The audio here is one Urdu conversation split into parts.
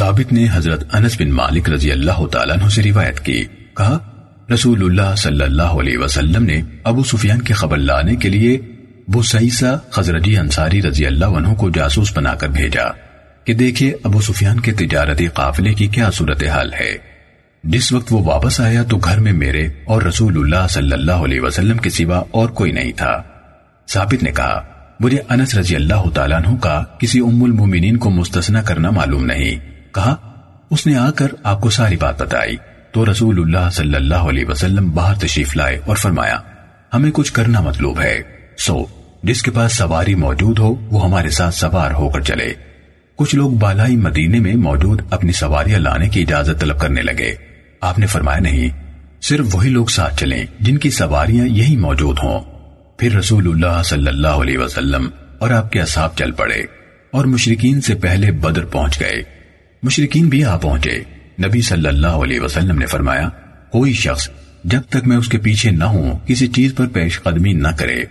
ثابت نے حضرت انس بن مالک رضی اللہ تعالیٰ عنہ سے روایت کی۔ کہا، رسول اللہ صلی اللہ علیہ وسلم نے ابو سفیان کی خبر لانے کے لیے بسیسہ خزرجی انصاری رضی اللہ عنہ کو جاسوس بنا کر بھیجا کہ دیکھے ابو سفیان کے تجارتی قافلے کی کیا صورتحال ہے۔ جس وقت وہ واپس آیا تو گھر میں میرے اور رسول اللہ صلی اللہ علیہ وسلم کے سوا اور کوئی نہیں تھا۔ ثابت نے کہا، مجھے انس رضی اللہ تعالیٰ عنہ کا کسی ام المومنین کو مستثنا کرنا معلوم نہیں۔ کہا، اس نے آ کر آپ کو ساری بات بتائی۔ تو رسول اللہ صلی اللہ علیہ وسلم باہر تشریف لائے اور فرمایا، ہمیں کچھ کرنا مطلوب ہے۔ سو، جس کے پاس سواری موجود ہو، وہ ہمارے ساتھ سوار ہو کر چلے۔ کچھ لوگ بالائی مدینے میں موجود اپنی سواریاں لانے کی اجازت طلب کرنے لگے۔ آپ نے فرمایا، نہیں، صرف وہی لوگ ساتھ چلیں جن کی سواریاں یہی موجود ہوں۔ پھر رسول اللہ صلی اللہ علیہ وسلم اور آپ کے اصحاب چل پڑے اور مشرقین سے پہلے بدر پہنچ گئے۔ مشرقین بھی آ پہنچے۔ نبی صلی اللہ علیہ وسلم نے فرمایا، کوئی شخص جب تک میں اس کے پیچھے نہ ہوں، کسی چیز پر پیش قدمی نہ کرے۔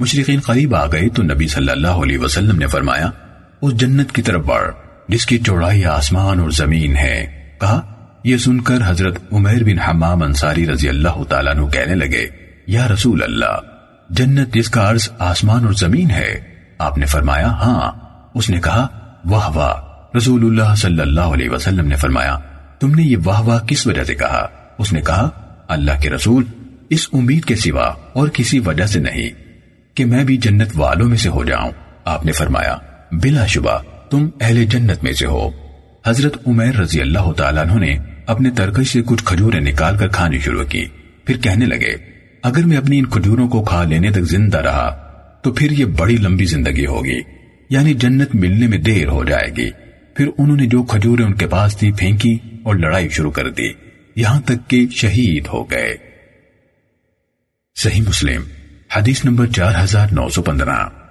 مشرقین قریب آ گئے تو نبی صلی اللہ علیہ وسلم نے فرمایا، اس جنت کی طرف بڑھ، جس کی چوڑائی آسمان اور زمین ہے۔ کہا، یہ سن کر حضرت عمیر بن حمام انصاری رضی اللہ تعالیٰ عنہ کہنے لگے، یا رسول اللہ، جنت جس کا عرض آسمان اور زمین ہے؟ آپ نے فرمایا ہاں۔ اس نے کہا، واہ واہ۔ رسول اللہ صلی اللہ علیہ وسلم نے فرمایا، تم نے یہ واہ واہ کس وجہ سے کہا؟ اس نے کہا، اللہ کے رسول اس امید کے سوا اور کسی وجہ سے نہیں کہ میں بھی جنت والوں میں سے ہو جاؤں۔ آپ نے فرمایا، بلا شبہ، تم اہل جنت میں سے ہو۔ حضرت عمیر رضی اللہ تعالیٰ عنہ نے اپنے ترکش سے کچھ کھجوریں نکال کر کھانی شروع کی۔ پھر کہنے لگے، اگر میں اپنی ان کھجوروں کو کھا لینے تک زندہ رہا، تو پھر یہ بڑی لمبی زندگی ہوگی یعنی جنت ملنے میں دیر ہو جائے گی۔ پھر انہوں نے جو کھجوریں ان کے پاس تھی پھینکی اور لڑائی شروع کر دی۔ یہاں تک کہ شہید ہو گئے۔ صحیح مسلم، حدیث نمبر چار ہزار نو سو پندرہ۔